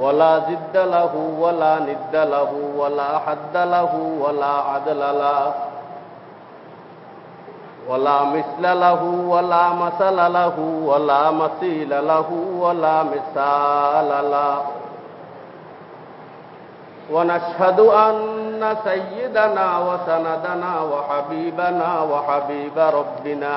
ولا زد له ولا ند له ولا حد له ولا عدل له ولا مثل له ولا مثل له ولا مثيل له ولا مثال له. ونشهد أن سيدنا وسندنا وحبيبنا وحبيب ربنا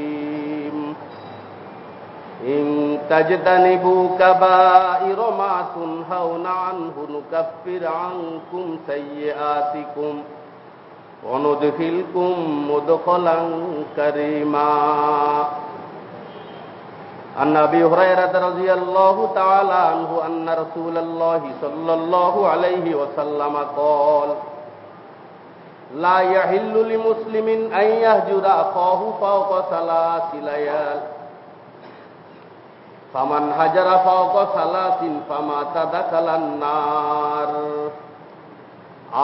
إن تجتنبوا كبائر ما تنهون عنه نكفر عنكم سيئاتكم وندخلكم مدخلا كريما عن ابي هريره رضي الله تعالى عنه ان رسول الله صلى الله عليه وسلم قال لا يحل لمسلم ان يهجر اخاه فوق ثلاث ليال ফামান হাজারা ফাওকা সালাসিন ফামাতা দাখালান নার।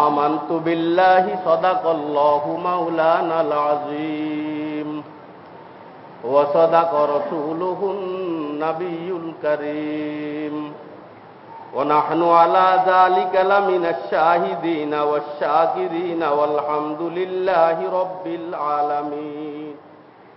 আমান্তু বিল্লাহি সাদাকাল্লাহু মাওলানাল আযীম। ওয়া সাদাকা রাসূলুহুন নাবিয়ুল কারীম। ওয়া নাহনু আলা যালিকা লামিনাশ শাহিদিন ওয়াশ শাকিরিন ওয়াল হামদুলিল্লাহি আলামিন।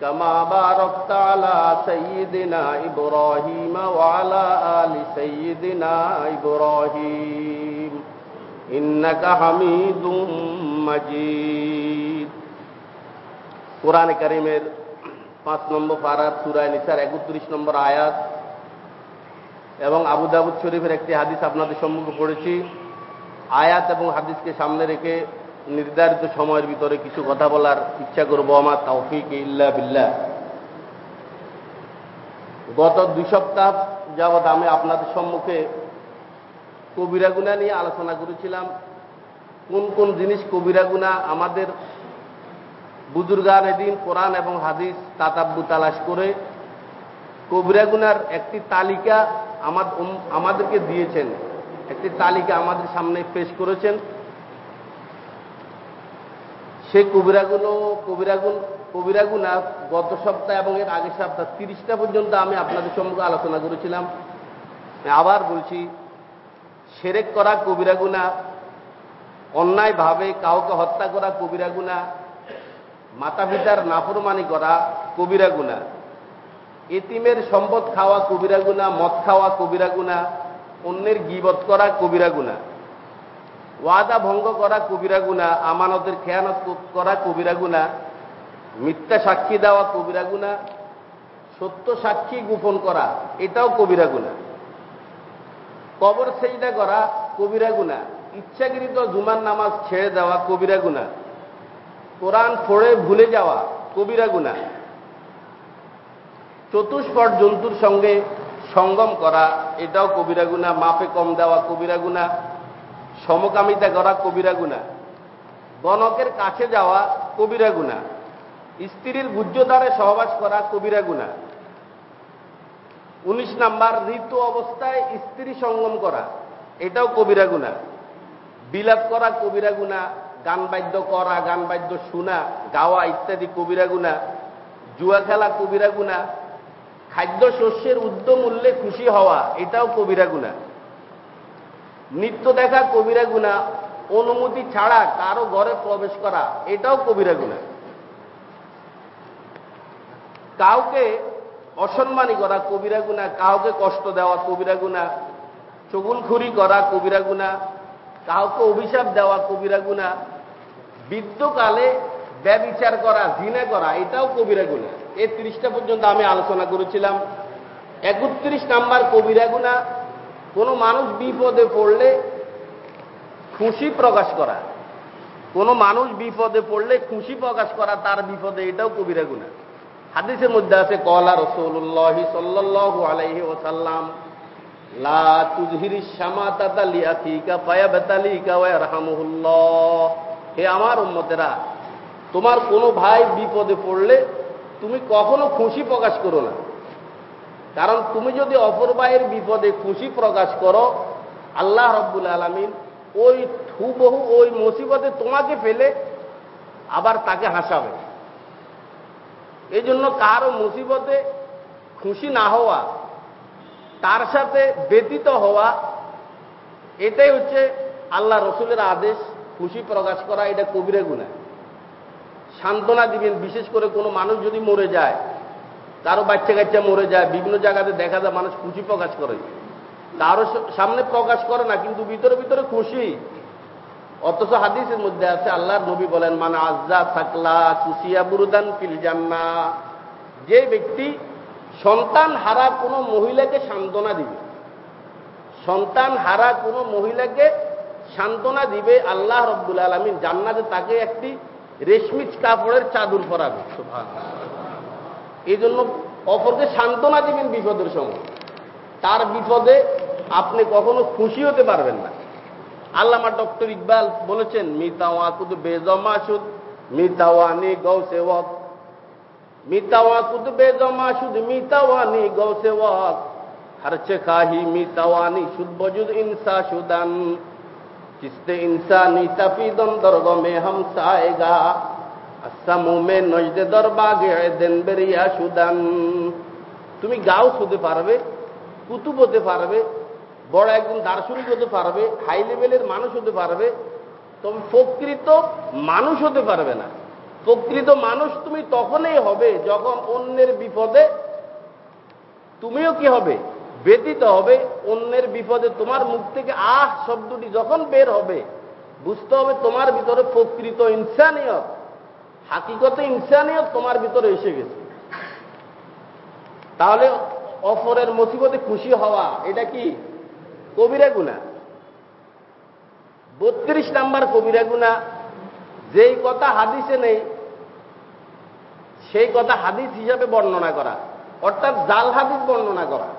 كما باركت على سيدنا إبراهيم وعلى آل سيدنا إبراهيم إنك حميد مجيد কোরআন করিমের পাঁচ নম্বর পারাত সুরায় নিসার একত্রিশ নম্বর আয়াত এবং আবু দাবুদ শরীফের একটি হাদিস আপনাদের সম্মুখে পড়েছি আয়াত এবং হাদিসকে সামনে রেখে নির্ধারিত সময়ের ভিতরে কিছু কথা বলার ইচ্ছা করব আমার তৌফিক ইল্লা বিল্লাহ। গত দুই সপ্তাহ যাবৎ আমি আপনাদের সম্মুখে কবিরা গুণা নিয়ে আলোচনা করেছিলাম। কোন কোন জিনিস কবিরা গুণা আমাদের বুজুর্গান এদিন কোরআন এবং হাদিস তাতাব্বু তালাশ করে কবিরা গুনার একটি তালিকা আমাদেরকে দিয়েছেন, একটি তালিকা আমাদের সামনে পেশ করেছেন। সে কবিরাগুলো কবিরাগুন কবিরাগুনা গত সপ্তাহ এবং এর আগের সপ্তাহ তিরিশটা পর্যন্ত আমি আপনাদের সম্মুখে আলোচনা করেছিলাম। আবার বলছি, সেরেক করা কবিরাগুনা অন্যায়ভাবে কাউকে হত্যা করা কবিরাগুনা মাতা পিতার নাফরমানি করা কবিরাগুনা এতিমের সম্পদ খাওয়া কবিরাগুনা মদ খাওয়া কবিরাগুনা অন্যের গিবত করা কবিরাগুনা ওয়াদা ভঙ্গ করা কবিরা গুণা, আমানতের খেয়ানত করা কবিরা গুণা, মিথ্যা সাক্ষী দেওয়া কবিরা গুণা, সত্য সাক্ষী গোপন করা, এটাও কবিরা গুণা। কবর সেইটা করা কবিরা গুণা, ইচ্ছাকৃত জুমার নামাজ ছেড়ে দেওয়া কবিরা গুণা, কোরআন পড়ে ভুলে যাওয়া কবিরা গুণা। চতুষ্পট জন্তুর সঙ্গে সঙ্গম করা, এটাও কবিরা গুণা, মাপে কম দেওয়া কবিরা গুণা সমকামিতা করা কবিরা গুণা। গণকের কাছে যাওয়া কবিরা গুণা। স্ত্রীর গুজ্জদারে সহবাস করা কবিরা গুণা। উনিশ নাম্বার, ঋতু অবস্থায় স্ত্রী সঙ্গম করা, এটাও কবিরা গুণা। বিলাপ করা কবিরা গুণা, গান বাদ্য করা, গান বাদ্য শোনা, গাওয়া ইত্যাদি কবিরা গুণা। জুয়া খেলা কবিরা গুণা। খাদ্য শস্যের উদ্যম খুশি হওয়া, এটাও কবিরা গুণা। নিত্য দেখা কবিরা গুণা, অনুমতি ছাড়া কারও ঘরে প্রবেশ করা, এটাও কবিরা গুণা। কাউকে অসম্মানী করা কবিরা গুণা, কাউকে কষ্ট দেওয়া কবিরা গুণা চগুলখুরি করা কবিরা গুণা, কাউকে অভিশাপ দেওয়া কবিরা গুণা বৃদ্ধকালে ব্যবিচার করা জিনা করা, এটাও কবিরা গুণা। এই তিরিশটা পর্যন্ত আমি আলোচনা করেছিলাম। একত্রিশ নাম্বার কবিরা গুণা কোনো মানুষ বিপদে পড়লে খুশি প্রকাশ করা। কোনো মানুষ বিপদে পড়লে খুশি প্রকাশ করা তার বিপদে, এটাও কবিরা গুণা হাদিসের মধ্যে আছে, কলা রসৌল্লাহি সাল্লাল্লাহু আলাইহি ওসাল্লাম লা ফায়াবাতালিকা ওয়া ইয়ারহামুহুল্লাহ। হে আমার উম্মতেরা, তোমার কোনো ভাই বিপদে পড়লে তুমি কখনো খুশি প্রকাশ করো না। কারণ তুমি যদি অপর ভাইয়ের বিপদে খুশি প্রকাশ করো, আল্লাহ রব্বুল আলমিন ওই ঠুবহু ওই মুসিবতে তোমাকে ফেলে আবার তাকে হাসাবে। এই জন্য কারও মুসিবতে খুশি না হওয়া, তার সাথে ব্যতীত হওয়া, এটাই হচ্ছে আল্লাহ রসুলের আদেশ, খুশি প্রকাশ করা, এটা কবিরে গুণা সান্ত্বনা দিবেন, বিশেষ করে কোনো মানুষ যদি মরে যায় কারও বাচ্চা কাচ্চা মরে যায়, বিভিন্ন জায়গাতে দেখা যায় মানুষ খুশি প্রকাশ করে। কারও সামনে প্রকাশ করে না, কিন্তু ভিতরে ভিতরে খুশি। অথচ হাদিসের মধ্যে আছে, আল্লাহর নবী বলেন মানে আজ্জা থাকলা কুসিয়া বুরুদান ফিল জান্না যে ব্যক্তি সন্তান হারা কোনো মহিলাকে সান্ত্বনা দিবে। সন্তান হারা কোনো মহিলাকে সান্ত্বনা দিবে, আল্লাহ রব্বুল আলমিন জান্নাতে তাকে একটি রেশমিজ কাপড়ের চাদর পরাবে। এই জন্য অপরকে সান্ত্বনা দিবেন বিপদের সময়। তার বিপদে আপনি কখনো খুশি হতে পারবেন না। আল্লামা ডক্টর ইকবাল বলেছেন, মিতাওয়া কুদু বেজমাসুদ মিতাওয়ানি গৌ সেবক মিতাওয়া কুদু বেজমাসুদ মিতাওয়ানি গৌ সেবক হরচে খাহি মিতাওয়ানি সুদ, বজুদ ইনসা সুদান। চিস্তে ইনসানি তফিদন দরগ মে হম সায়েগা আসামু মে নজদে দরবাগে দেন সুদান। তুমি গাও হতে পারবে কুতুব হতে পারবে, বড় একজন দার্শনিক হতে পারবে হাই লেভেলের মানুষ হতে পারবে, তবে প্রকৃত মানুষ হতে পারবে না। প্রকৃত মানুষ তুমি তখনই হবে যখন অন্যের বিপদে তুমিও কি হবে? ব্যতীত হবে, অন্যের বিপদে তোমার মুখ থেকে আহ শব্দটি যখন বের হবে, বুঝতে হবে তোমার ভিতরে প্রকৃত ইনসানিয়ত। হাকিকতে ইনসানিয়ত তোমার ভিতরে এসে গেছে। তাহলে অপরের মুসিবতে খুশি হওয়া, এটা কি কবিরা গুণা বত্রিশ নাম্বার কবিরা গুণা যেই কথা হাদিসে নেই, সেই কথা হাদিস হিসাবে বর্ণনা করা। অর্থাৎ জাল হাদিস বর্ণনা করা।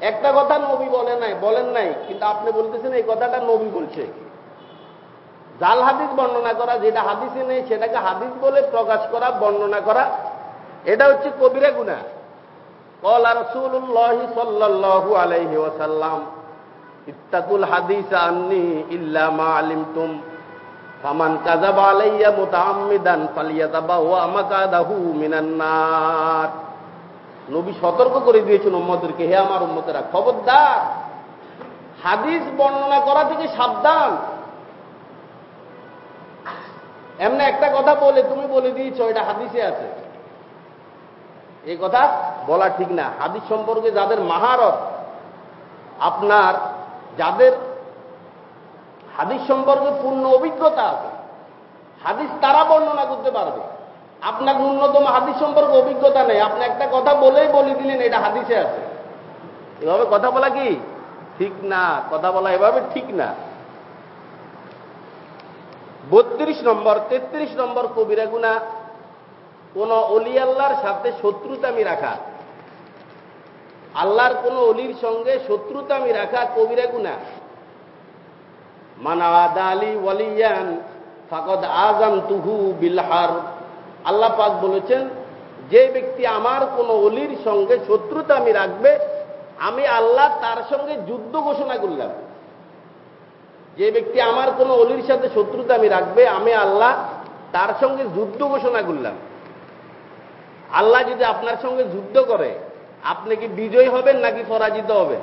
একটা কথা নবী বলে নাই, বলেন নাই, কিন্তু আপনি বলতেছেন এই কথাটা নবী বলছে। জাল হাদিস বর্ণনা করা, যেটা হাদিসে নেই, সেটাকে হাদিস বলে প্রকাশ করা, বর্ণনা করা, এটা হচ্ছে কবিরা গুণা। কলা রসুল্লাহ সাল্লাহু আলাইহি ওয়াসাল্লাম, ইত্তাকুল হাদিস আন্নি ইল্লা মা আলিমতুম, ফামান কাযাবা আলাইয়া মুতাআম্মিদান ফালিয়াতাবাওয়া মাকাদাহু মিনান নার। নবী সতর্ক করে দিয়েছেন উম্মতদেরকে, হে আমার উম্মতেরা, খবরদার, হাদিস বর্ণনা করা থেকে সাবধান। এমনি একটা কথা বলে, তুমি বলে দিয়েছ, এটা হাদিসে আছে। এই কথা বলা ঠিক না। হাদিস সম্পর্কে যাদের মাহারত, আপনার যাদের হাদিস সম্পর্কে পূর্ণ অভিজ্ঞতা আছে, হাদিস তারা বর্ণনা করতে পারবে। আপনার ন্যূনতম হাদিস সম্পর্কে অভিজ্ঞতা নেই। আপনি একটা কথা বলেই বলে দিলেন, এটা হাদিসে আছে। এভাবে কথা বলা কি? ঠিক না। কথা বলা এভাবে ঠিক না। বত্রিশ নম্বর, তেত্রিশ নম্বর কবিরা গুণা, কোন অলি আল্লাহর সাথে শত্রুতামি রাখা। আল্লাহর কোন অলির সঙ্গে শত্রুতামি রাখা কবিরা গুণা। মানাওয়াদ আলী ওয়ালিয়ান ফাকদ আজাম তুহু বিলহার আল্লাহ পাক বলেছেন, যে ব্যক্তি আমার কোন অলির সঙ্গে শত্রুতা আমি রাখবে, আমি আল্লাহ তার সঙ্গে যুদ্ধ ঘোষণা করলাম। যে ব্যক্তি আমার কোন অলির সাথে শত্রুতা আমি রাখবে, আমি আল্লাহ তার সঙ্গে যুদ্ধ ঘোষণা করলাম। আল্লাহ যদি আপনার সঙ্গে যুদ্ধ করে, আপনি কি বিজয় হবেন নাকি পরাজিত হবেন?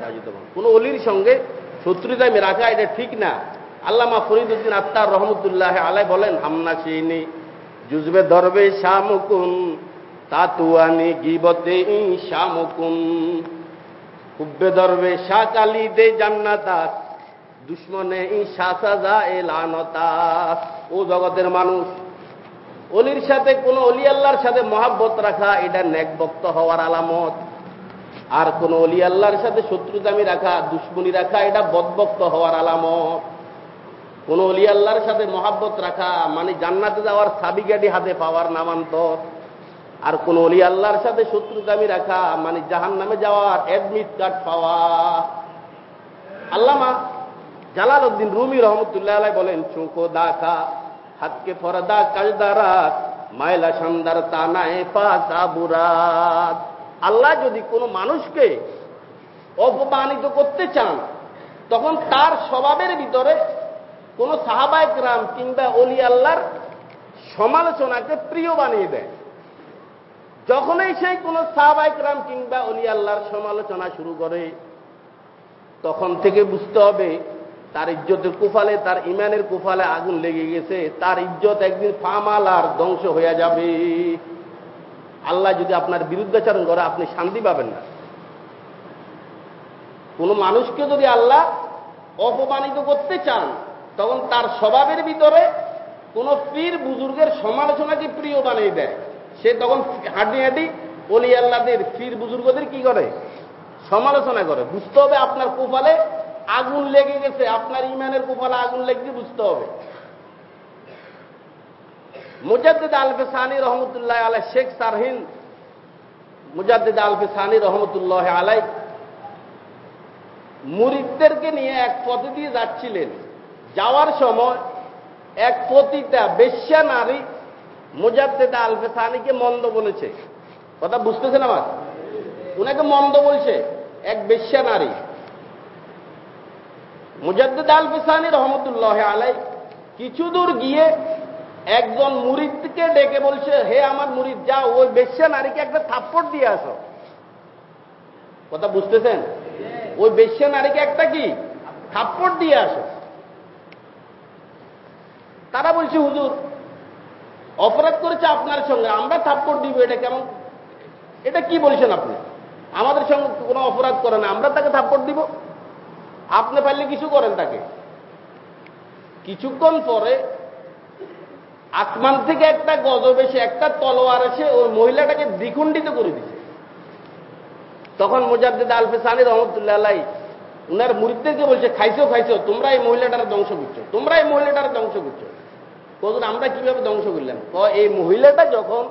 পরাজিত হবেন। কোন অলির সঙ্গে শত্রুতা আমি রাখা, এটা ঠিক না। আল্লাহ আল্লামা ফরিদুদ্দিন আত্মার রহমতুল্লাহ আলাই বলেন, হামনা সিনি জুজবে ধরবে শামুকুন, তাতুয়ানি গিবতে শামুকুন। হুব্বে ধরবে শাহ আলী দে জান্নাতাত দুশ্মনে ও জগতের মানুষ, অলির সাথে কোন অলি আল্লাহর সাথে মহাব্বত রাখা, এটা নেকবক্ত হওয়ার আলামত। আর কোন অলি আল্লাহর সাথে শত্রুতামি রাখা, দুশ্মনী রাখা, এটা বদবক্ত হওয়ার আলামত। কোন অলি আল্লাহর সাথে মহাব্বত রাখা মানে জান্নাতে যাওয়ার সাবিগাডি হাতে পাওয়ার নামান্তর। আর কোন অলি আল্লাহর সাথে শত্রুতামি রাখা মানে জাহান নামে যাওয়ার অ্যাডমিট কার্ড পাওয়া। আল্লামা জালাল উদ্দিন রুমি রহমতুল্লাহ বলেন, চোখো দাখা, হাতকে ফরদা কাজদারাত মায়লা সন্দার তানায় পাশা বুরাত। আল্লাহ যদি কোনো মানুষকে অপমানিত করতে চান, তখন তার স্বভাবের ভিতরে কোন সাহাবায়ক রাম কিংবা অলি আল্লাহর সমালোচনাকে প্রিয় বানিয়ে দেয়। যখনই সেই কোন সাহাবায়ক রাম কিংবা অলি আল্লাহর সমালোচনা শুরু করে, তখন থেকে বুঝতে হবে তার ইজ্জতের কুফালে, তার ইমানের কুফালে আগুন লেগে গেছে। তার ইজ্জত একদিন ফামাল আর ধ্বংস হয়ে যাবে। আল্লাহ যদি আপনার বিরুদ্ধাচরণ করে, আপনি শান্তি পাবেন না। কোন মানুষকে যদি আল্লাহ অপমানিত করতে চান, তখন তার স্বভাবের ভিতরে কোন পীর বুজুর্গের সমালোচনাকে প্রিয় বানিয়ে দেয়। সে তখন হাঁটি হাঁটি অলি আল্লাহদের পীর বুজুর্গদের কি করে? সমালোচনা করে। বুঝতে হবে আপনার কোপালে আগুন লেগে গেছে, আপনার ইমানের কোপালে আগুন লেগে বুঝতে হবে। মুজাদ্দিদ আলফে সানি রহমতুল্লাহ আলাই শেখ সারহিন মুজাদ্দিদ আলফে সানি রহমতুল্লাহ আলাই মুরিদদেরকে নিয়ে এক পথে দিয়ে যাচ্ছিলেন। যাওয়ার সময় এক পতিতা বেশ্যা নারী মুজাদ্দেদা আলফে সানিকে মন্দ বলেছে। কথা বুঝতেছেন আমার? ওনাকে মন্দ বলছে, এক বেশ্যা নারী। মুজাদ্দেদ আলফে সানি রহমতুল্লাহ আলাই কিছু দূর গিয়ে একজন মুরিদকে ডেকে বলছে হে আমার মুরিদ যা ওই বেশ্যা নারীকে একটা থাপ্পড় দিয়ে আসো। কথা বুঝতেছেন? ওই বেশ্যা নারীকে একটা কি? থাপ্পড় দিয়ে আসো। তারা বলছে হুজুর অপরাধ করেছে আপনার সঙ্গে আমরা থাপ্পড় দিব এটা কেমন? এটা কি বলছেন আপনি? আমাদের সঙ্গে কোনো অপরাধ করে না আমরা তাকে থাপ্পড় দিব? আপনি পারলে কিছু করেন তাকে। কিছুক্ষণ পরে আসমান থেকে একটা গজব এসে, একটা তলোয়ার এসে ওই মহিলাটাকে দ্বিখণ্ডিত করে দিছে। তখন মুজাদ্দিদ আলফে সানি রহমতুল্লাহ উনার মুরিদদেরকে বলছে, খাইছো খাইছো তোমরা এই মহিলাটার ধ্বংস করছ তোমরা এই মহিলাটার ধ্বংস করছ। কখন আমরা কীভাবে ধ্বংস করলাম? এই মহিলাটা যখন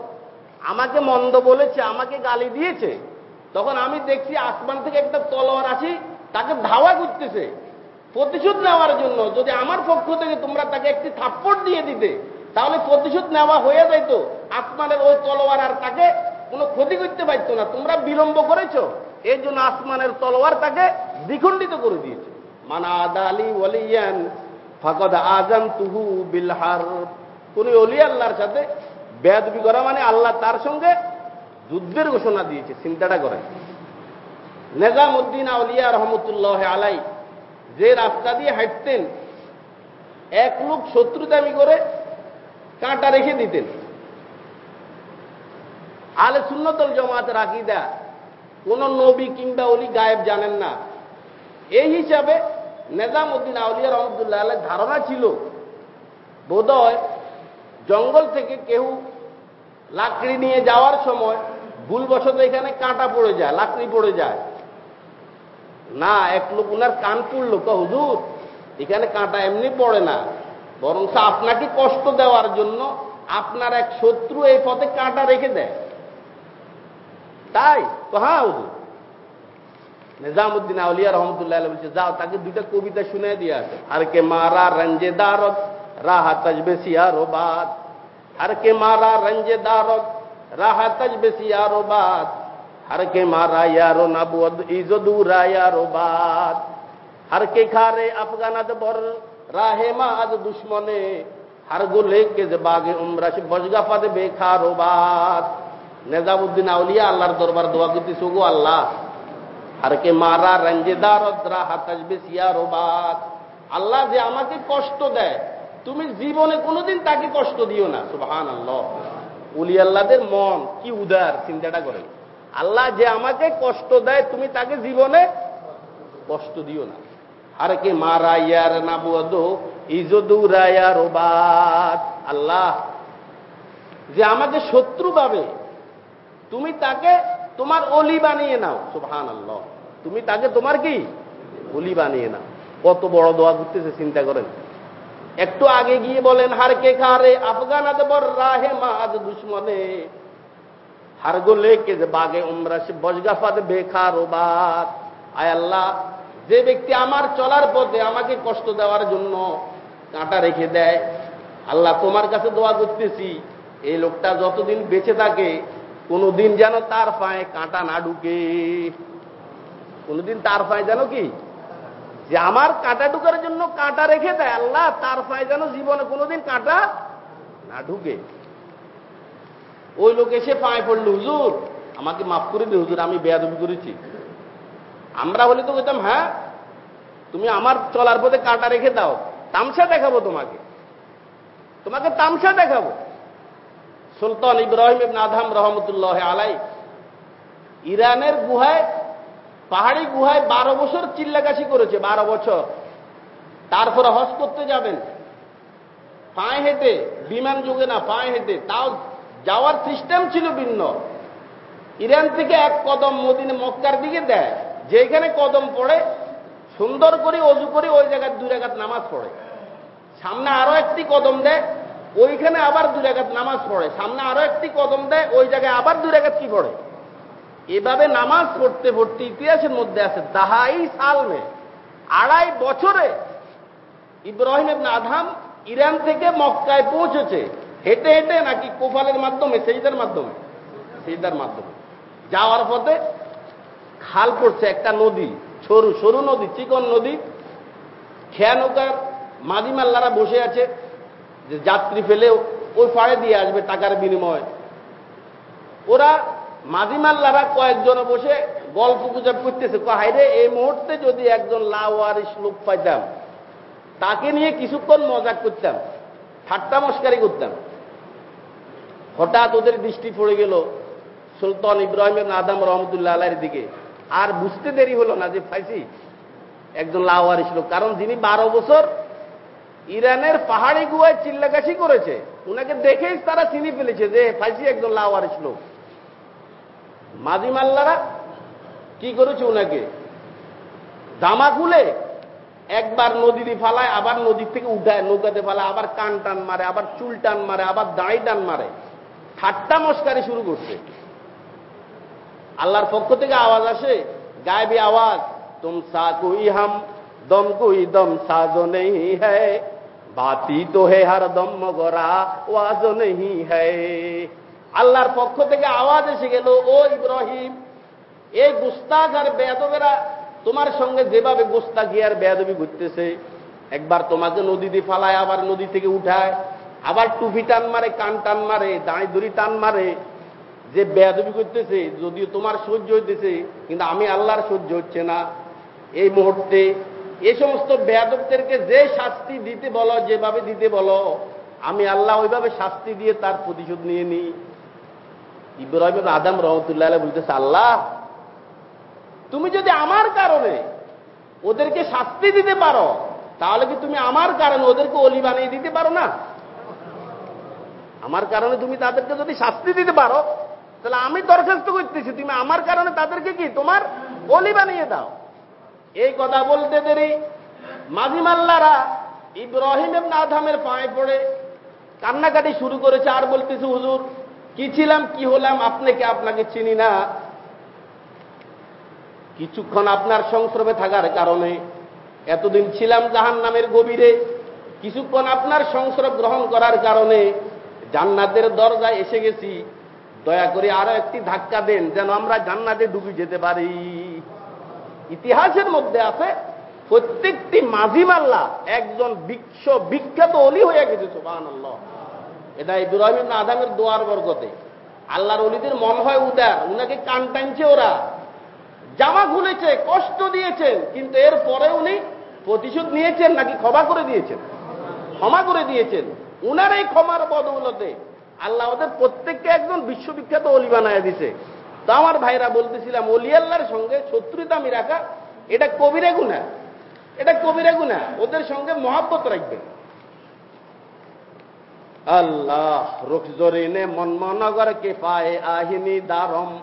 আমাকে মন্দ বলেছে, আমাকে গালি দিয়েছে, তখন আমি দেখছি আসমান থেকে একটা তলোয়ার আসি তাকে ধাওয়া করতেছে। প্রতিশোধ নেওয়ার জন্য। যদি আমার পক্ষ থেকে তোমরা তাকে একটি থাপ্পড় দিয়ে দিতে, তাহলে প্রতিশোধ নেওয়া হয়ে যাইতো। আসমানের ওই তলোয়ার আর তাকে কোনো ক্ষতি করতে পারতো না। তোমরা বিলম্ব করেছ। এই জন্য আসমানের তলোয়ার তাকে দ্বিখণ্ডিত করে দিয়েছে। মানা আদালি ওলিয়ান ফাকদ আজান তুহু বিলহার কোন অলি আল্লাহর সাথে বেদবি করা মানে আল্লাহ তার সঙ্গে যুদ্ধের ঘোষণা দিয়েছে, চিন্তাটা করে নেজামুদ্দিন আউলিয়া রহমতুল্লাহ আলাই যে রাস্তা দিয়ে হাঁটতেন, এক লোক শত্রুতামি করে কাঁটা রেখে দিতেন। আলে সুন্নতল জমাতের আকিদা, কোন নবী কিংবা অলি গায়েব জানেন না। এই হিসাবে নেজামুদ্দিন আউলিয়া রহমতুল্লাহ আল্লাহ ধারণা ছিল, বোধহয় জঙ্গল থেকে কেউ লাকড়ি নিয়ে যাওয়ার সময় ভুলবশত এখানে কাঁটা পড়ে যায়, লাকড়ি পড়ে যায়। না, এক লোক উনার কান পুড়ল হুজুর, এখানে কাঁটা এমনি পড়ে না। বরং আপনাকে কষ্ট দেওয়ার জন্য আপনার এক শত্রু এই পথে কাঁটা রেখে দেয়। তাই? তো হ্যাঁ হুজুর। নিজামুদ্দিন আউলিয়া রহমতুল্লাহ বলছে, যাও, তাকে দুইটা কবিতা শুনে দিয়ে আসে। আর কে মারা রঞ্জে দারত রাহা তাজবে তজবে সিয়ারোবাদ আর কে মারা রঞ্জে দারত রাহা তাজবে তজবে সিয়ারোবাদ हर के मारा यारो नबुद इजो दूरा यारो बात हर के खारे अफगानत बर राहे माज दुश्मने हर गो लेके যে বাগে উমরা সে বজগা পাদে বেখারো বাত নেজামুদ্দিন আউলিয়া আল্লাহর দরবার দোয়া করতেছে গো আল্লাহ আর কে মারা রঞ্জেদার রাহা তজবে সিয়ারো বাত আল্লাহ যে আমাকে কষ্ট দেয় তুমি জীবনে কোনোদিন তাকে কষ্ট দিও না সুবাহান আল্লাহ উলি আল্লাহদের মন কি উদার চিন্তাটা করেন আল্লাহ যে আমাকে কষ্ট দেয়, তুমি তাকে জীবনে কষ্ট দিও না। আর কে মারা ইয়ার না বুয়াদো ইজদুরায়ার বাদ আল্লাহ যে আমাকে শত্রু পাবে তুমি তাকে তোমার অলি বানিয়ে নাও। সুবহান আল্লাহ তুমি তাকে তোমার কি? অলি বানিয়ে নাও। কত বড় দোয়া করতেছে, চিন্তা করেন। একটু আগে গিয়ে বলেন, হার কে খারে আফগানাতে বর রাহে মাজ দুশ্মনে। যে বাগে উমরা সে বজগাফাত বেখার ও বাদ আয় আল্লাহ যে ব্যক্তি আমার চলার পথে আমাকে কষ্ট দেওয়ার জন্য কাঁটা রেখে দেয় আল্লাহ তোমার কাছে দোয়া করতেছি, এই লোকটা যতদিন বেঁচে থাকে, কোনোদিন যেন তার পায়ে কাঁটা না ঢুকে। কোনোদিন তার পায়ে যেন কি? যে আমার কাঁটা ঢুকার জন্য কাঁটা রেখে দেয়, আল্লাহ তার পায়ে যেন জীবনে কোনোদিন কাঁটা না ঢুকে। ওই লোক এসে পায়ে পড়ল, হুজুর, আমাকে মাফ করে দিন হুজুর, আমি বেয়াদবি করেছি। আমরা বলি, তো বলতাম হ্যাঁ তুমি আমার চলার পথে কাঁটা রেখে দাও, তামসা দেখাবো তোমাকে তোমাকে তামসা দেখাবো। সুলতান ইব্রাহিম আধাম রহমতুল্লাহ আলাই ইরানের গুহায়, পাহাড়ি গুহায় বারো বছর চিল্লাকাশি করেছে, বারো বছর। তারপরে হজ করতে যাবেন। পায়ে হেঁটে, বিমান যুগে না, পায়ে হেঁটে, তাও যাওয়ার সিস্টেম ছিল ভিন্ন। ইরান থেকে এক কদম মদিনে মক্কার দিকে দেয়, যেখানে কদম পড়ে, সুন্দর করে অজু করে ওই জায়গায় দুই রেখাত নামাজ পড়ে। সামনে আরও একটি কদম দেয়, ওইখানে আবার দুই রেখাত নামাজ পড়ে। সামনে আরও একটি কদম দেয়, ওই জায়গায় আবার দুই রেখাত কি পড়ে? এভাবে নামাজ পড়তে পড়তে ইতিহাসের মধ্যে আছে দাহাই সাল মে আড়াই বছরে ইব্রাহিম আধাম ইরান থেকে মক্কায় পৌঁছেছে। হেঁটে হেঁটে নাকি কোফালের মাধ্যমে সেইদার মাধ্যমে? সেইদার মাধ্যমে। যাওয়ার পথে খাল পড়ছে একটা নদী, সরু সরু নদী, চিকন নদী। খেয়া নৌকার মাঝি মাল্লারা বসে আছে, যে যাত্রী ফেলে ওই পাড়ে দিয়ে আসবে টাকার বিনিময়। ওরা মাঝিমাল্লারা কয়েকজনে বসে গল্প গুজব করতেছে হাইরে এই মুহূর্তে যদি একজন লাওয়ারিস লোক পাইতাম, তাকে নিয়ে কিছুক্ষণ মজাক করতাম, ঠাট্টা মস্কারি করতাম। হঠাৎ ওদের দৃষ্টি পড়ে গেল। সুলতান ইব্রাহিমের আদাম রহমতুল্লাহ আল্লাহর দিকে। আর বুঝতে দেরি হলো না যে ফাইসি একজন লাওয়ারিস লোক, কারণ যিনি বারো বছর ইরানের পাহাড়ি গুয়ায় চিল্লাকাশি করেছে, উনাকে দেখেই তারা চিনি ফেলেছে যে ফাইসি একজন লাওয়ারিস লোক। মাঝি মাল্লারা কি করেছে উনাকে? জামা খুলে একবার নদীতে ফালায়, আবার নদীর থেকে উঠায়, নৌকাতে ফালায়, আবার কান টান মারে, আবার চুল টান মারে, আবার দাঁড়ি টান মারে। ঠাট্টা মস্কারি শুরু করছে। আল্লাহর পক্ষ থেকে আওয়াজ আসে, গায়েবী আওয়াজ, তুম সা কুই হাম, দম কুই দম সাজো নেই হ্যায় বাতি তো হে হার দম মগরা ওয়াজও নেই হ্যায় আল্লাহর পক্ষ থেকে আওয়াজ এসে গেল, ও ইব্রাহিম এই গুস্তাক আর বেদবেরা তোমার সঙ্গে যেভাবে গুস্তাকি আর বেদবি ঘুরতেছে একবার তোমাকে নদীতে ফালায়, আবার নদী থেকে উঠায় আবার টুপি টান মারে, কান টান মারে, দাঁড়ি দড়ি টান মারে, যে বেদবি করতেছে, যদিও তোমার সহ্য হইতেছে, কিন্তু আমি আল্লাহর সহ্য হচ্ছে না। এই মুহূর্তে এই সমস্ত বেয়াদবদেরকে যে শাস্তি দিতে বলো, যেভাবে দিতে বলো, আমি আল্লাহ ওইভাবে শাস্তি দিয়ে তার প্রতিশোধ নিয়ে নিই। ইব্রাহিম আদাম রহমতুল্লাহ বলতেছে, আল্লাহ, তুমি যদি আমার কারণে ওদেরকে শাস্তি দিতে পারো, তাহলে কি তুমি আমার কারণে ওদেরকে অলি বানিয়ে দিতে পারো না? আমার কারণে তুমি তাদেরকে যদি শাস্তি দিতে পারো, তাহলে আমি দরখাস্ত করতেছি। তুমি আমার কারণে তাদেরকে কি? তোমার অলি বানিয়ে দাও। এই কথা বলতে দেরি। মাঝিমাল্লারা ইব্রাহিম এমন আধামের পায়ে পড়ে কান্নাকাটি শুরু করেছে। আর বলতেছে, হুজুর, কি ছিলাম, কি হলাম? আপনাকে আপনাকে চিনি না। কিছুক্ষণ আপনার সংশ্রমে থাকার কারণে এতদিন ছিলাম জাহান নামের গভীরে। কিছুক্ষণ আপনার সংস্রব গ্রহণ করার কারণে জান্নাতের দরজায় এসে গেছি। দয়া করে আরও একটি ধাক্কা দেন, যেন আমরা জান্নাতে ডুবে যেতে পারি। ইতিহাসের মধ্যে আছে, প্রত্যেকটি মাঝি মাল্লা একজন বিশ্ব বিখ্যাত অলি হয়ে গেছে সোবান আল্লাহ এটা ইব্রাহিম আদামের দোয়ার বর্গতে আল্লাহর অলিদের মন হয় উদার, উনাকে কান টানছে ওরা। জামা খুলেছে, কষ্ট দিয়েছেন, কিন্তু এর পরে উনি প্রতিশোধ নিয়েছেন, নাকি ক্ষমা করে দিয়েছেন? ক্ষমা করে দিয়েছেন। উনার এই ক্ষমার বদৌলতে আল্লাহ ওদের প্রত্যেককে একজন বিশ্ববিখ্যাত অলি বানায় দিছে। তো আমার ভাইরা বলতেছিলাম, অলি আল্লাহর সঙ্গে শত্রুতা আমি রাখা এটা কবিরে গুণা এটা কবিরে গুণা ওদের সঙ্গে মহাব্বত রাখবে। আল্লাহ রুখজরিনে মনমনগর কে পায়ে আহিনী দারম।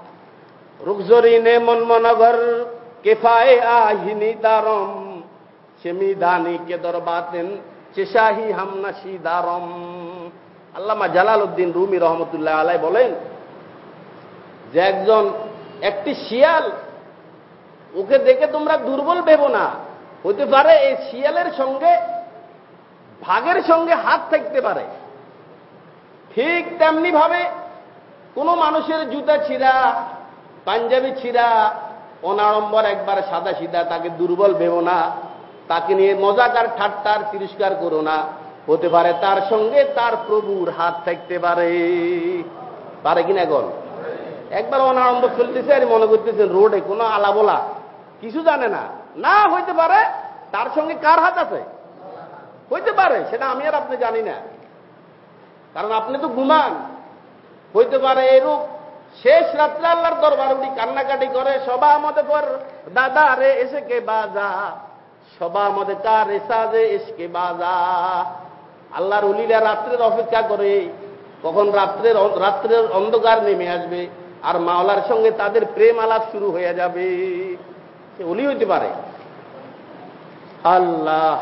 রুখজরিনে মনমনগর কে পায়ে আহিনী দারম। সেমি দানি কে দরবাতেন চেশাহি হামনাশি দারম। আল্লামা জালাল উদ্দিন রুমি রহমতুল্লাহ আলাই বলেন যে একজন, একটি শিয়াল, ওকে দেখে তোমরা দুর্বল ভেবো না। হতে পারে এই শিয়ালের সঙ্গে, ভাগের সঙ্গে হাত থাকতে পারে। ঠিক তেমনি ভাবে কোনো মানুষের জুতা ছিঁড়া, পাঞ্জাবি ছিঁড়া, অনাড়ম্বর একবার সাদা সিধা, তাকে দুর্বল ভেবো না। তাকে নিয়ে মজাকার ঠাট্টার তিরস্কার করো না। হতে পারে তার সঙ্গে তার প্রভুর হাত থাকতে পারে। পারে কিনা এখন? একবার অনারম্বর চলতেছে আর মনে করতেছেন রোডে কোনো আলাবোলা। কিছু জানে না। না, হইতে পারে তার সঙ্গে কার হাত আছে? হইতে পারে, সেটা আমি আর আপনি জানি না। কারণ আপনি তো ঘুমান। হইতে পারে এরূপ শেষ রাত্রে আল্লাহর দরবার উনি কান্নাকাটি করে সবা আমাদের পর, দাদা রে, এসে কে বাজা? সবা আমাদের কার এসাজে এসকে বাজা। আল্লাহর উলিরা রাত্রের অপেক্ষা করে, কখন রাত্রের রাত্রের অন্ধকার নেমে আসবে আর মাওলার সঙ্গে তাদের প্রেম আলাপ শুরু হয়ে যাবে। সে অলি হইতে পারে। আল্লাহ।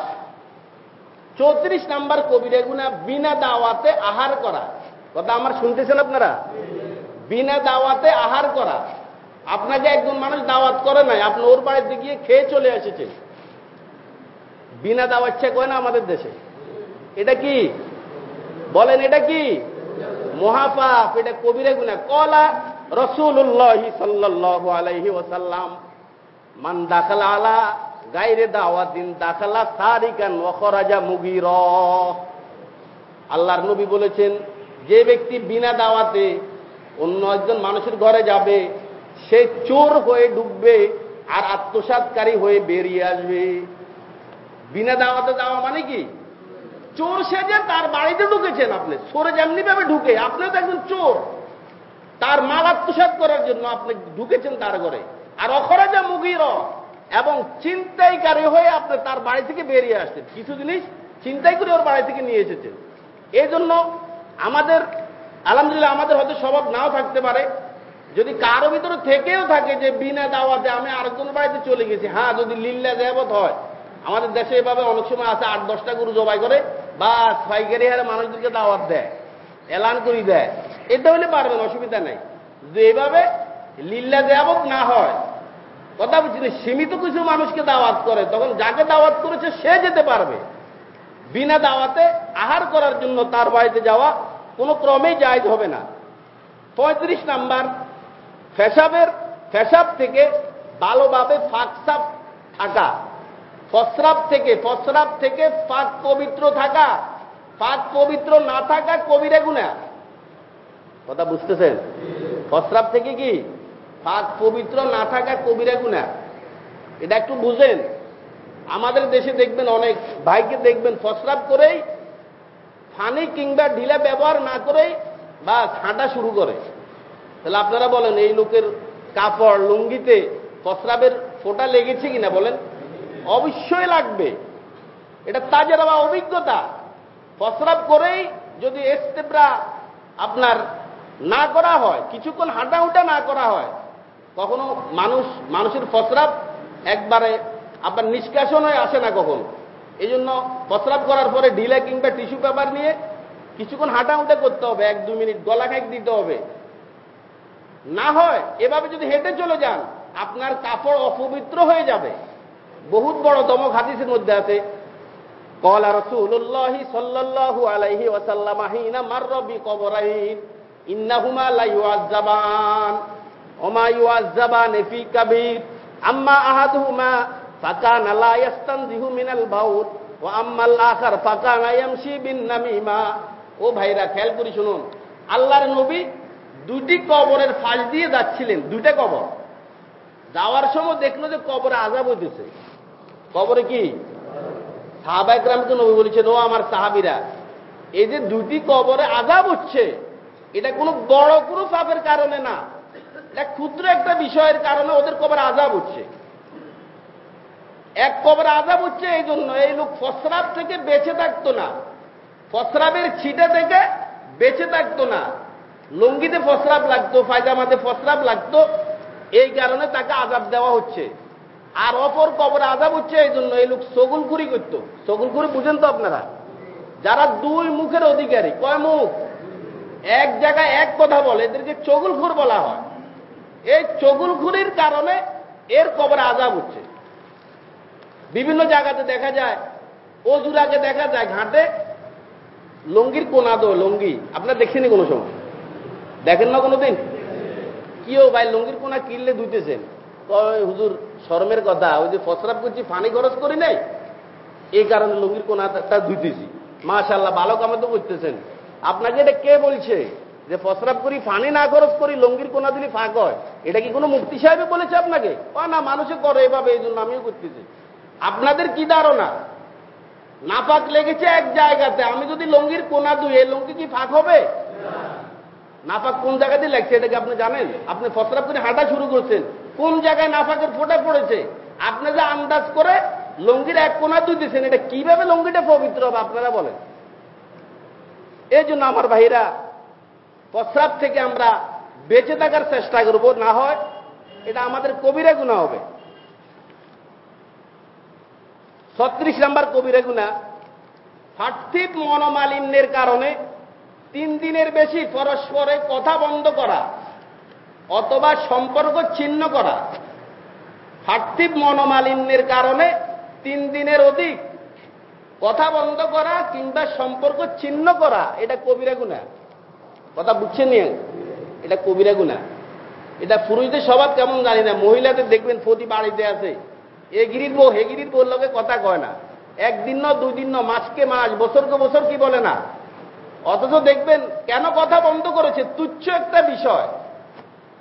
চৌত্রিশ নাম্বার কবিরা গুনা বিনা দাওয়াতে আহার করা। কথা আমার শুনতেছেন আপনারা? বিনা দাওয়াতে আহার করা। আপনাকে একজন মানুষ দাওয়াত করে নাই, আপনি ওর বাড়িতে গিয়ে খেয়ে চলে এসেছেন। বিনা দাওয়াত কয় না আমাদের দেশে। এটা কি? বলেন এটা কি? মহাপাপ, এটা কবিরা গুনা কলা রসুল্লাহ সাল্লাহ আলাইহি ওসাল্লাম মান দাখাল আলা গাইরে দাওয়াতিন দাখালা সারিকান ওখরাজা মুগির। আল্লাহর নবী বলেছেন, যে ব্যক্তি বিনা দাওয়াতে অন্য একজন মানুষের ঘরে যাবে, সে চোর হয়ে ডুববে আর আত্মসাতকারী হয়ে বেরিয়ে আসবে। বিনা দাওয়াতে যাওয়া মানে কি? চোর সেজে তার বাড়িতে ঢুকেছেন আপনি। চোরে যেমনি ভাবে ঢুকে, আপনিও তো একজন চোর। তার মাল আত্মসাত করার জন্য আপনি ঢুকেছেন তার ঘরে। আর অখরাজা মুগির এবং চিন্তাইকারী হয়ে আপনি তার বাড়ি থেকে বেরিয়ে আসছেন। কিছু জিনিস চিন্তাই করে ওর বাড়ি থেকে নিয়ে এসেছেন। এই জন্য আমাদের, আলহামদুলিল্লাহ আমাদের হয়তো স্বভাব নাও থাকতে পারে। যদি কারও ভিতরে থেকেও থাকে যে বিনা দাওয়াতে আমি আরেকজন বাড়িতে চলে গেছি হ্যাঁ যদি লিল্লা দেবত হয় আমাদের দেশে এভাবে অনেক সময় আছে আট, দশটা গরু জবাই করে বা পাইকারি হারে মানুষদেরকে দাওয়াত দেয়, এলান করি দেয়। এটা হলে পারবেন, অসুবিধা নেই। যদি এইভাবে লিল্লা দেয়াবত না হয়। কথা বলছি সীমিত কিছু মানুষকে দাওয়াত করে, তখন যাকে দাওয়াত করেছে, সে যেতে পারবে। বিনা দাওয়াতে আহার করার জন্য তার বাড়িতে যাওয়া কোনো ক্রমেই জায়জ হবে না। পঁয়ত্রিশ নাম্বার, ফেসাবের, ফেসাব থেকে ভালোভাবে ফাঁকসাপ থাকা। ফসরাব থেকে ফসরাব থেকে পাক পবিত্র থাকা, পাক পবিত্র না থাকা কবিরা গুণা কথা বুঝতেছেন? ফসরাব থেকে কি? পাক পবিত্র না থাকা কবিরা গুণা এটা একটু বুঝেন। আমাদের দেশে দেখবেন অনেক ভাইকে দেখবেন ফসরাব করেই ফানি কিংবা ঢিলা ব্যবহার না করেই বা ছাঁটা শুরু করে। তাহলে আপনারা বলেন, এই লোকের কাপড়, লুঙ্গিতে ফসরাবের ফোটা লেগেছে কিনা বলেন? অবশ্যই লাগবে। এটা তাজের বা অভিজ্ঞতা। ফসরাব করেই যদি এস্তেবরা আপনার না করা হয়, কিছুক্ষণ হাঁটা উঠা না করা হয়, কখনো মানুষ, মানুষের ফসরাব একবারে আপনার নিষ্কাশন হয়ে আসে না কখনো। এই জন্য প্রস্রাব করার পরে ঢিলা কিংবা টিস্যু পেপার নিয়ে কিছুক্ষণ হাঁটাহুটা করতে হবে, এক দু মিনিট গলা খাইক দিতে হবে। না হয় এভাবে যদি হেঁটে চলে যান, আপনার কাপড় অপবিত্র হয়ে যাবে। বহুত বড় দমক হাদিসের মধ্যে আছে। কলা রসুল্লাহি সাল্লাহু আলাইহি ওয়াসাল্লামাহিনা মার রবি কবরাইন ইন্নাহুমা লাইয়াজ্জাবান ওমা ইউয়াজ্জাবান ফি কাবির, আম্মা আহাদুহুমা ফাকানা লা ইস্তানজিহু মিনাল ও আম্মা আম্মাল আখার ফাকানা ইয়ামশি বিন নামিমা। ও ভাইরা, খেয়াল করি শুনুন, আল্লাহর নবী দুটি কবরের ফাঁস দিয়ে যাচ্ছিলেন দুটা কবর। যাওয়ার সময় দেখল যে কবরে আজাব হইতেছে। কবরে কি? সাহাবাইকরামকে নবী বলেছেন, ও আমার সাহাবিরা, এই যে দুটি কবরে আজাব হচ্ছে, এটা কোনো বড় কোনো পাপের কারণে না। এটা ক্ষুদ্র একটা বিষয়ের কারণে ওদের কবরে আজাব হচ্ছে। এক কবরে আজাব হচ্ছে এই জন্য এই লোক ফসরাব থেকে বেঁচে থাকতো না। ফসরাবের ছিটে থেকে বেঁচে থাকতো না। লুঙ্গিতে ফসরাব লাগতো ফায়জামাতে ফসরাব লাগতো, এই কারণে তাকে আজাব দেওয়া হচ্ছে। আর অপর কবরে আজাব হচ্ছে এই জন্য এই লোক সগুলকুরি করতো। সগুলকুরি বুঝেন তো আপনারা? যারা দুই মুখের অধিকারী, কয় মুখ? এক জায়গায় এক কথা বলে, এদেরকে চগুলখুর বলা হয়। এই চগুল চগুলখুরির কারণে এর কবরে আজাব হচ্ছে। বিভিন্ন জায়গাতে দেখা যায়, অজুর আগে দেখা যায় ঘাটে লঙ্গির কোনা দো, লঙ্গি। আপনার দেখেনি কোনো সময়? দেখেন না কোনোদিন কিও ভাই, লঙ্গির কোনা কিনলে ধুইতেছেন। হুজুর শর্মের কথা ওই যে ফসরাপ করছি ফানি খরচ করি নাই? এই কারণে লঙ্গির কোনাটা ধুইতেছি। মাশাল্লাহ ভালো কামে তো করতেছেন আপনাকে এটা কে বলছে? যে ফসরাপ করি ফানি না খরচ করি লঙ্গির কোনা দিলে ফাঁক হয়। এটা কি কোনো মুক্তি সাহেবে বলেছে আপনাকে? ও না মানুষে করে এভাবে এই জন্য আমিও করতেছি। আপনাদের কি ধারণা? নাপাক লেগেছে এক জায়গাতে। আমি যদি লঙ্গির কোনা দুই এই লঙ্গি কি ফাঁক হবে? নাপাক কোন জায়গাতে লাগছে এটা কি আপনি জানেন? আপনি ফসরাপ করে হাঁটা শুরু করছেন। কোন জায়গায় নাফাকের ফোটা পড়েছে? আপনি যে আন্দাজ করে লঙ্গির এক কোনা দুই দিয়েছেন এটা কীভাবে লঙ্গিটা পবিত্র হবে আপনারা বলেন। এই জন্য আমার ভাইরা প্রস্রাব থেকে আমরা বেঁচে থাকার চেষ্টা করব, না হয় এটা আমাদের কবিরা গুণা হবে। ছত্রিশ নাম্বার কবিরা গুণা ফার্থিক মনোমালিন্যের কারণে তিন দিনের বেশি পরস্পরে কথা বন্ধ করা। অথবা সম্পর্ক ছিন্ন করা। ফার্থিব মনোমালিন্যের কারণে তিন দিনের অধিক কথা বন্ধ করা কিংবা সম্পর্ক ছিন্ন করা, এটা কবিরা গুণা। কথা বুঝছেন নিয়ে? এটা কবিরা গুণা। এটা পুরুষদের স্বভাব কেমন জানি না। মহিলাদের দেখবেন প্রতি বাড়িতে আছে। এ গিরির বউ, হে গিরির বউর লোকে কথা কয় না। একদিন ন দুই দিন ন মাসকে মাস, বছরকে বছর কি বলে না? অথচ দেখবেন কেন কথা বন্ধ করেছে? তুচ্ছ একটা বিষয়।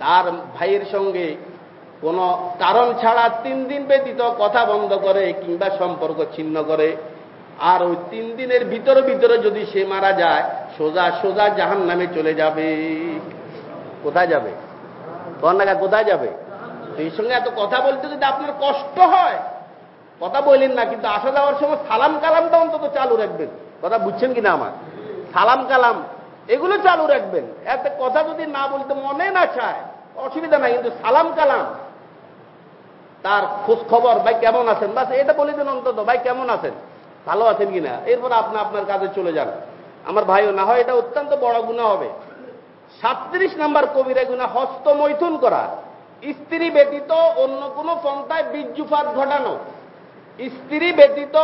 তার ভাইয়ের সঙ্গে কোন কারণ ছাড়া তিন দিন ব্যতীত কথা বন্ধ করে কিংবা সম্পর্ক ছিন্ন করে। আর ওই তিন দিনের ভিতরে ভিতরে যদি সে মারা যায়, সোজা সোজা জাহান নামে চলে যাবে। কোথায় যাবে? কন্যাকা কোথায় যাবে? সেই সঙ্গে এত কথা বলতে যদি আপনার কষ্ট হয়, কথা বললেন না, কিন্তু আসা যাওয়ার সময় সালাম কালামটা অন্তত চালু রাখবেন। কথা বুঝছেন কিনা আমার? সালাম কালাম, এগুলো চালু রাখবেন। এত কথা যদি না বলতে মনে না চায় অসুবিধা নাই, কিন্তু সালাম কালাম। তার খোঁজ খবর, ভাই, কেমন আছেন? বাস, এটা বলে দেন অন্তত, ভাই, কেমন আছেন? ভালো আছেন কিনা? এরপর আপনি, আপনার কাজে চলে যান। আমার ভাইও, না হয় এটা অত্যন্ত বড় গুণা হবে। সাতত্রিশ নাম্বার কবিরা গুণা হস্তমৈথুন করা। স্ত্রী ব্যতীত অন্য কোনো পন্থায় বীর্যুপাত ঘটানো। স্ত্রী ব্যতীত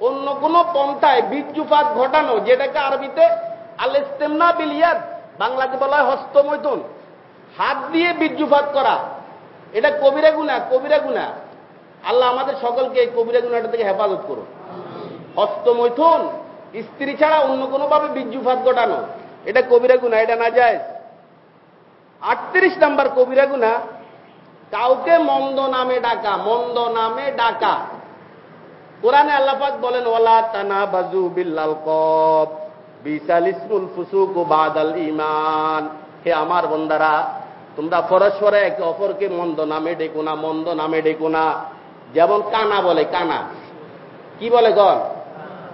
অন্য কোনো পন্থায় বীর্যুপাত ঘটানো, যেটাকে আরবিতে আলেস্তেমনা বিলিয়াদ বাংলাতে বলা হয় হস্তমৈথুন হাত দিয়ে বীর্যুপাত করা। এটা কবিরা গুণা কবিরা গুণা। আল্লাহ আমাদের সকলকে এই কবিরা গুণাটা থেকে হেফাজত করুন। হস্তমৈথুন স্ত্রী ছাড়া অন্য কোনোভাবে বীর্যুপাত ঘটানো। এটা কবিরা গুণা, এটা না যায় আটত্রিশ নাম্বার কবিরা গুণা, কাউকে মন্দ নামে ডাকা, মন্দ নামে ডাকা। কোরআনে আল্লাপাক বলেন ওলা তানা বাজু বিল্লাল কব, বিশাল ইসমুল ফুসুক ও বাদাল ইমান হে আমার বন্দারা তোমরা পরস্পরে একে অপরকে মন্দ নামে ডেকো না, মন্দ নামে ডেকো না। যেমন কানা বলে, কানা। কি বলে গন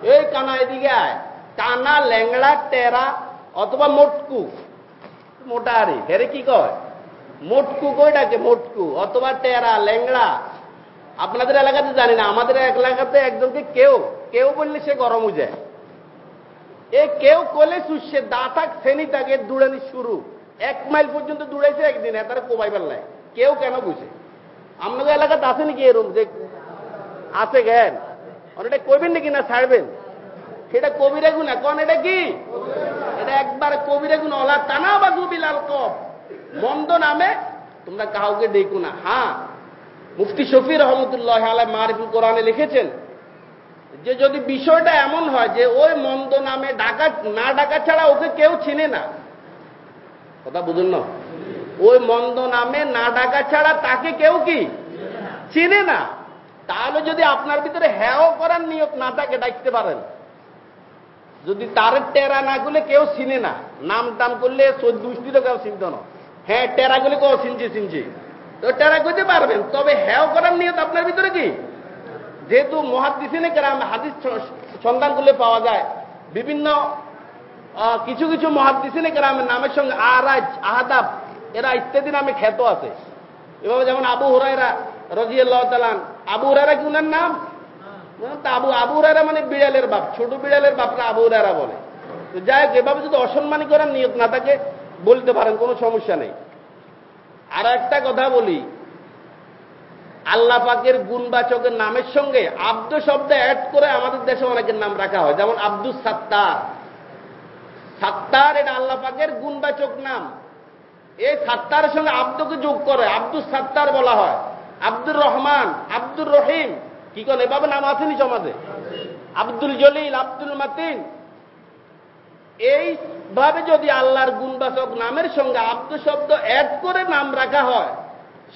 এই কানা এদিকে আয়। কানা, ল্যাংড়া, টেরা অথবা মোটকু। মোটা আরে, হেরে কি কয়? মোটকু কইটাকে মোটকু। অথবা টেরা, ল্যাংড়া। আপনাদের এলাকাতে জানি না, আমাদের এলাকাতে একজনকে কেউ কেউ বললে সে গরম যায়। এ কেউ কোলে সুসে দাঁতাক শ্রেণি তাকে দূড়ানি শুরু। এক মাইল পর্যন্ত দূড়াইছে একদিন এতারে কোবাই পারলাই কেউ কেন বুঝে? আপনাদের এলাকাতে আছে নাকি এরম যে আছে জ্ঞান অনেকটা কইবেন নাকি না ছাড়বেন? সেটা কবিরা গুণা, কন এটা কি? এটা একবার কবিরা গুণা, ওলা টানা বা বিলাল কপ মন্দ নামে তোমরা কাউকে দেখো না। হ্যাঁ মুফতি শফি রহমতুল্লাহ আলাই মারিফুল কোরআনে লিখেছেন যে যদি বিষয়টা এমন হয় যে ওই মন্দ নামে ডাকা, না ডাকা ছাড়া ওকে কেউ চিনে না কথা বুঝুন না। ওই মন্দ নামে না ডাকা ছাড়া তাকে কেউ কি চিনে না? তাহলে যদি আপনার ভিতরে হ্যাও করার নিয়োগ না থাকে, ডাকতে পারেন। যদি তার টেরা না করলে কেউ চিনে না। নাম টাম করলে দুষ্টিতে কেউ চিনত না। হ্যাঁ টেরা করলে কেউ চিনছে চিনছে। তো টেরা করতে পারবেন। তবে হ্যাও করার নিয়ত আপনার ভিতরে কি? যেহেতু মহাদিসিনে কেরাম হাদিস সন্ধান করলে পাওয়া যায়। বিভিন্ন কিছু কিছু মহাদিসিনে কেরামের নামের সঙ্গে আরাজ আহাদাব, এরা ইত্যাদি নামে খ্যাত আছে। এভাবে যেমন আবু হুরাইরা রাজিয়াল্লাহ তালান আবু হুরাইরা কি উনার নাম? আবু আবু হুরাইরা মানে বিড়ালের বাপ, ছোট বিড়ালের বাপরা আবু হুরাইরা বলে। তো যাই হোক, এভাবে যদি অসম্মানী করার নিয়ত না থাকে, বলতে পারেন, কোনো সমস্যা নেই। আর একটা কথা বলি, আল্লাহ পাকের গুণবাচকের নামের সঙ্গে আব্দ শব্দ অ্যাড করে আমাদের দেশে অনেকের নাম রাখা হয়, যেমন আব্দুল সাত্তার। সাত্তার, এটা আল্লাহ পাকের গুণবাচক নাম। এই সাত্তারের সঙ্গে আব্দকে যোগ করে আব্দুল সাত্তার বলা হয়। আব্দুর রহমান, আব্দুর রহিম। কি করে এভাবে নাম আসেনি সমাজে? আব্দুল জলিল, আব্দুল মাতিন। এইভাবে যদি আল্লাহর গুণবাচক নামের সঙ্গে আব্দ শব্দ অ্যাড করে নাম রাখা হয়,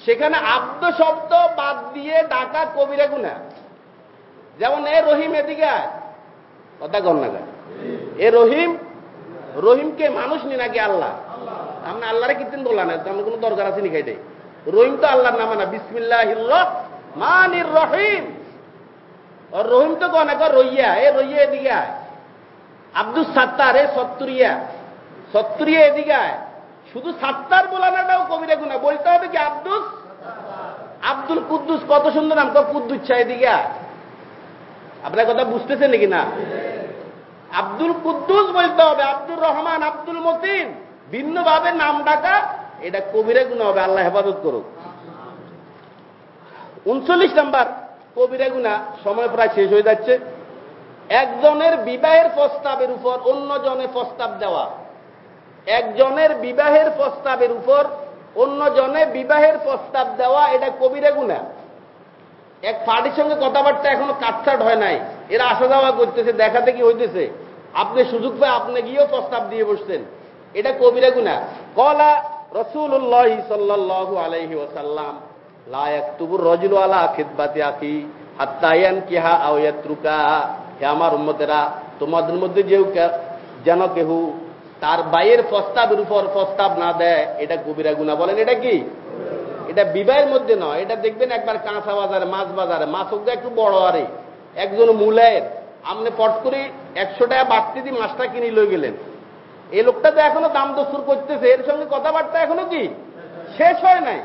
সেখানে আব্দ শব্দ বাদ দিয়ে ডাকা কবিরা গুনা যেমন এ রহিম এদিকে আয়। কথা না এ রহিম রহিমকে মানুষ নি নাকি আল্লাহ? আপনি আল্লাহরে কিতেন বলা না তেমন কোনো দরকার আছে নি খাইতে? রহিম তো আল্লাহর নাম না বিসমিল্লাহ মানির রহিম। আর রহিম তো কন একবার রইয়া, এ রইয়া এদিকে আব্দুল সাত্তার, এ সত্তরিয়া। সত্তরিয়া এদিকে আয়। শুধু সাত্তার বলানাটাও কবিরা গুণা। বলতে হবে কি, আব্দুস? আব্দুল কুদ্দুস, কত সুন্দর নাম কুদ্দুস চাই দিকে আপনার কথা বুঝতেছেন নাকি না? আব্দুল কুদ্দুস বলতে হবে, আব্দুর রহমান, আব্দুল মতিন। ভিন্নভাবে নাম ডাকা, এটা কবিরা গুণা হবে, আল্লাহ হেফাজত করুক। উনচল্লিশ নাম্বার, কবিরা গুণা, সময় প্রায় শেষ হয়ে যাচ্ছে। একজনের বিবাহের প্রস্তাবের উপর অন্য জনের প্রস্তাব দেওয়া। একজনের বিবাহের প্রস্তাবের উপর অন্য জনে বিবাহের প্রস্তাব দেওয়া, এটা কবিরা গুণা। এক পার্টির সঙ্গে কথাবার্তা এখনও কাটছাট হয় নাই। এরা আসা যাওয়া করতেছে, দেখা দেখি হইতেছে। আপনি সুযোগ পেয়ে আপনি গিয়েও প্রস্তাব দিয়ে বসতেন এটা কবিরা গুণা কলা রসুল্লাহ সাল্লাহ আলহি ওসাল্লাম লায়াকুবুর রজুল আলা খিদবাতি আখি হাত্তায়ান কিহা আওয়াত্রুকা হে আমার উম্মতেরা, তোমাদের মধ্যে যেও যেন কেহু তার বাইয়ের প্রস্তাবের উপর প্রস্তাব না দেয়, এটা কবিরা গুণা বলেন, এটা কি? এটা বিবাহের মধ্যে নয়, এটা দেখবেন একবার কাঁচা বাজারে, মাছ বাজারে, মাছ হোক একটু বড় আরে। একজন মূলের আপনি পট করে একশো টাকা বাড়তি দিয়ে মাছটা কিনে লই গেলেন। এই লোকটা তো এখনও দাম দস্তুর করতেছে, এর সঙ্গে কথাবার্তা এখনও কি? শেষ হয় নাই।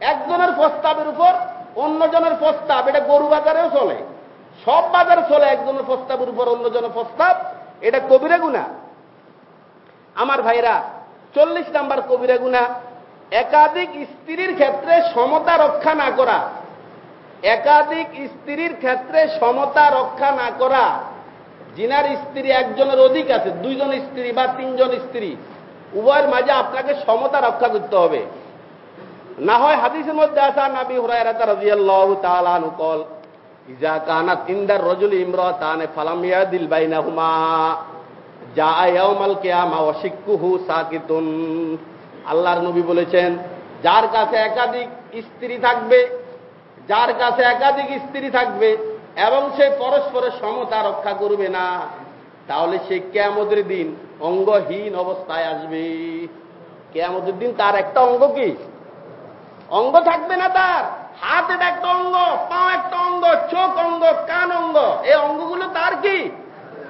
একজনের প্রস্তাবের উপর অন্যজনের প্রস্তাব, এটা গরু বাজারেও চলে। সব বাজারে চলে একজনের প্রস্তাবের উপর অন্যজনের প্রস্তাব, এটা কবিরা গুণা। আমার ভাইরা, চল্লিশ নাম্বার কবিরা গুণা, একাধিক স্ত্রীর ক্ষেত্রে সমতা রক্ষা না করা একাধিক স্ত্রীর ক্ষেত্রে সমতা রক্ষা না করা। জিনার স্ত্রী একজনের অধিক আছে, দুইজন স্ত্রী বা তিনজন স্ত্রী। উভয়ের মাঝে আপনাকে সমতা রক্ষা করতে হবে। না হয় হাদিসের মধ্যে আসা নাবি হুরায়রাতা রাদিয়াল্লাহু সাকিতুন। আল্লাহর নবী বলেছেন, যার কাছে একাধিক স্ত্রী থাকবে যার কাছে একাধিক স্ত্রী থাকবে এবং সে পরস্পরের সমতা রক্ষা করবে না, তাহলে সে কেয়ামতের দিন অঙ্গহীন অবস্থায় আসবে। কেয়ামতের দিন তার একটা অঙ্গ কি? অঙ্গ থাকবে না তার। হাত এটা একটা অঙ্গ পা একটা অঙ্গ, চোখ অঙ্গ, কান অঙ্গ এই অঙ্গগুলো তার কি?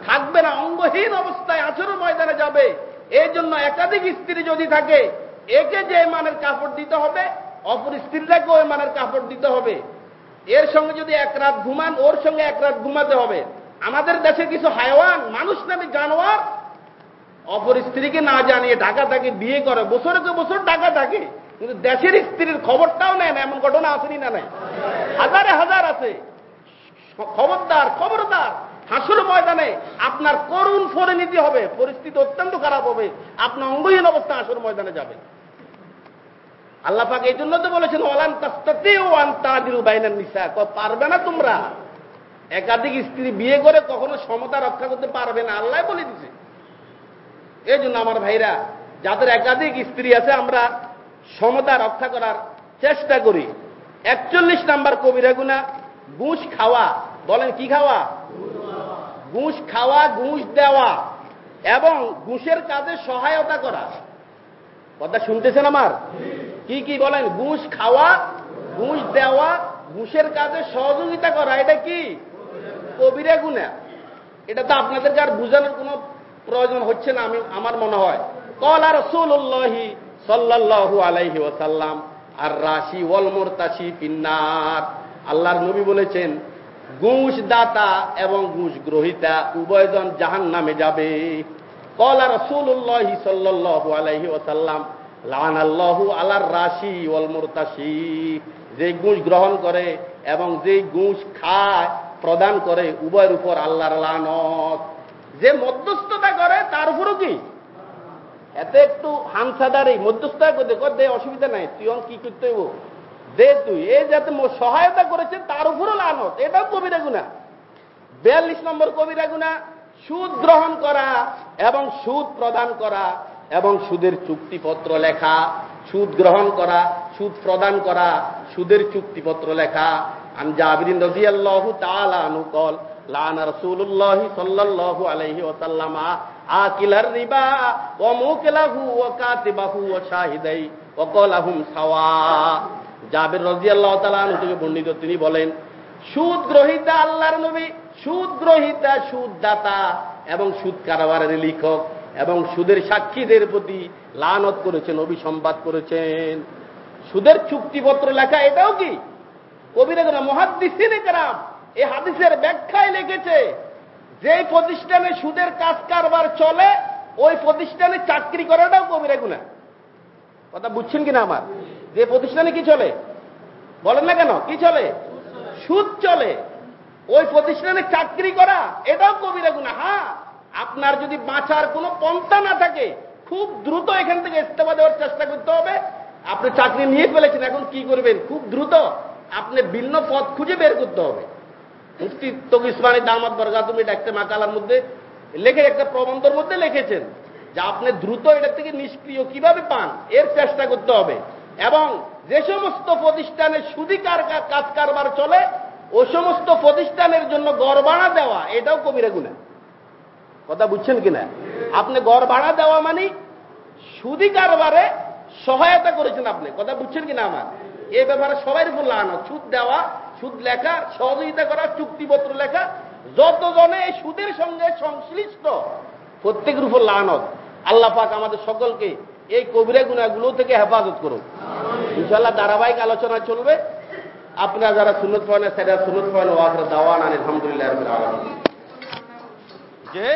থাকবে না। অঙ্গহীন অবস্থায় আচরণ ময়দানে যাবে। এই জন্য একাধিক স্ত্রী যদি থাকে, একে যে মানের কাপড় দিতে হবে অপর স্ত্রীটাকে ওই মানের কাপড় দিতে হবে। এর সঙ্গে যদি এক রাত ঘুমান, ওর সঙ্গে এক রাত ঘুমাতে হবে। আমাদের দেশে কিছু হায়ওয়ান, মানুষ নামে জানোয়ার অপর স্ত্রীকে না জানিয়ে ঢাকা থাকে বিয়ে করে। বছরকে বছর ঢাকা থাকে, কিন্তু দেশের স্ত্রীর খবরটাও নেয় না, এমন ঘটনা আসেনি না নাই? হাজারে হাজার আছে। খবরদার খবরদার, হাসুর ময়দানে আপনার করুণ পরিণতি হবে, পরিস্থিতি অত্যন্ত খারাপ হবে, আপনার অঙ্গহীন অবস্থা হাসুর ময়দানে যাবে। আল্লাহ পাক এই জন্য তো বলেছেন ওলান তাস্তাতে ও আন্তাদিল বাইনার নিসা। পারবে না তোমরা? একাধিক স্ত্রী বিয়ে করে কখনো সমতা রক্ষা করতে পারবে না, আল্লাহ বলে দিছে। এই জন্য আমার ভাইরা, যাদের একাধিক স্ত্রী আছে, আমরা সমতা রক্ষা করার চেষ্টা করি। একচল্লিশ নাম্বার কবিরা গুনা, ঘুষ খাওয়া। বলেন, কি খাওয়া? ঘুষ খাওয়া, ঘুষ দেওয়া। এবং ঘুষের কাজে সহায়তা করা। কথা শুনতেছেন আমার? কি কি বলেন? ঘুষ খাওয়া, ঘুষ দেওয়া, ঘুষের কাজে সহযোগিতা করা, এটা কি? কবিরা গুনা এটা তো আপনাদেরকে আর বুঝানোর কোনো প্রয়োজন হচ্ছে না, আমি, আমার মনে হয়। কলা রসুল্লাহি সাল্লাহু আলাইহি ওসাল্লাম আর রাশি ওয়াল মোরতাসি পিন্নার আল্লাহর নবী বলেছেন ঘুষ দাতা এবং ঘুষ গ্রহিতা উভয়জন জাহান নামে যাবে। কলা রসুল্লাহি সাল্লাহু আলাইহি ওসাল্লাম লান আলার রাশি ওয়াল মোরতাসি যে ঘুষ গ্রহণ করে এবং যে ঘুষ খায়, প্রদান করে উভয়ের উপর আল্লাহর লানত। যে মধ্যস্থতা করে, তার উপরও কি? এতে একটু হানসাদারি মধ্যস্থতা করতে কর দে অসুবিধা নাই, তুই কি করতে হইব? দে তুই এই যাতে সহায়তা করেছে, তার উপরও লানত, এটাও কবিরা গুণা বিয়াল্লিশ নম্বর কবিরা গুণা সুদ গ্রহণ করা এবং সুদ প্রদান করা এবং সুদের চুক্তিপত্র লেখা, সুদ গ্রহণ করা, সুদ প্রদান করা, সুদের চুক্তিপত্র লেখা। আন জাবিরিন রাদিয়াল্লাহু তাআলা আনহু কল লানা রাসূলুল্লাহ সাল্লাল্লাহু আলাইহি ওয়াসাল্লাম, আকিলার রিবা, ওয়া মুকিলাহু ওয়া কাতিবাহু ওয়া শাহিদাই, ওয়া ক্বালাহুম সাওয়া। জাবির রাদিয়াল্লাহু তাআলা আনহু থেকে বর্ণিত তিনি বলেন, সুদ গ্রহীতা আল্লাহর নবী সুদ গ্রহীতা সুদ দাতা এবং সুদ কারবারের লিখক এবং সুদের সাক্ষীদের প্রতি লানত করেছেন, অভিসম্বাদ করেছেন। সুদের চুক্তিপত্র লেখা, এটাও কি? কবিরা মহাদিসিনে কারাম এই হাদিসের ব্যাখ্যায় লিখেছে, যে প্রতিষ্ঠানে সুদের কাজ কারবার চলে, ওই প্রতিষ্ঠানে চাকরি করাটাও কবিরা গুণা কথা বুঝছেন কিনা আমার? যে প্রতিষ্ঠানে কি চলে? বলেন না কেন? কি চলে? সুদ চলে। ওই প্রতিষ্ঠানে চাকরি করা, এটাও কবিরা গুণা হ্যাঁ আপনার যদি বাঁচার কোনো পন্থা না থাকে, খুব দ্রুত এখান থেকে ইস্তফা দেওয়ার চেষ্টা করতে হবে। আপনি চাকরি নিয়ে ফেলেছেন, এখন কি করবেন? খুব দ্রুত আপনি ভিন্ন পথ খুঁজে বের করতে হবে। মুফতি তকিসমানি দামাত বর্গা তুমি ডাকতে মাকালার মধ্যে লেখে একটা প্রবন্ধের মধ্যে লিখেছেন যে আপনি দ্রুত এটা থেকে নিষ্ক্রিয় কীভাবে পান, এর চেষ্টা করতে হবে। এবং যে সমস্ত প্রতিষ্ঠানে সুদিকার কাজ কারবার চলে ও সমস্ত প্রতিষ্ঠানের জন্য গড় ভাড়া দেওয়া, এটাও কবিরা গুণা। কথা বুঝছেন কিনা? আপনি গড় ভাড়া দেওয়া মানে সুদি কারবারে সহায়তা করেছেন আপনি। কথা বুঝছেন কিনা আমার? এই ব্যাপারে সবাই উপর লাগানো সুদ দেওয়া, সুদ লেখা, সহযোগিতা করা, চুক্তিপত্র লেখা, যতজনে এই সুদের সঙ্গে সংশ্লিষ্ট, প্রত্যেকের উপর লানত। আল্লাহ পাক আমাদের সকলকে এই কবিরা গুণাগুলো থেকে হেফাজত করুন ইনশাল্লাহ ধারাবাহিক আলোচনা চলবে। আপনারা যারা সুনত পয়েন্ট সেটা সুনত পয়েন্ট ওয়াকর দাওয়ান আলহামদুলিল্লাহ যে